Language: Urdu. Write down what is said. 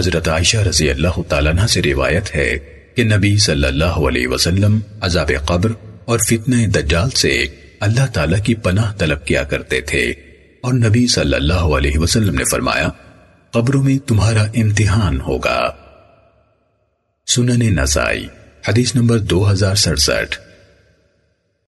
حضرت عائشہ رضی اللہ تعالیٰ عنہ سے روایت ہے کہ نبی صلی اللہ علیہ وسلم عذاب قبر اور فتنہ دجال سے اللہ تعالیٰ کی پناہ طلب کیا کرتے تھے اور نبی صلی اللہ علیہ وسلم نے فرمایا، قبروں میں تمہارا امتحان ہوگا۔ سنن نسائی، حدیث نمبر دو ہزار سڑسٹھ۔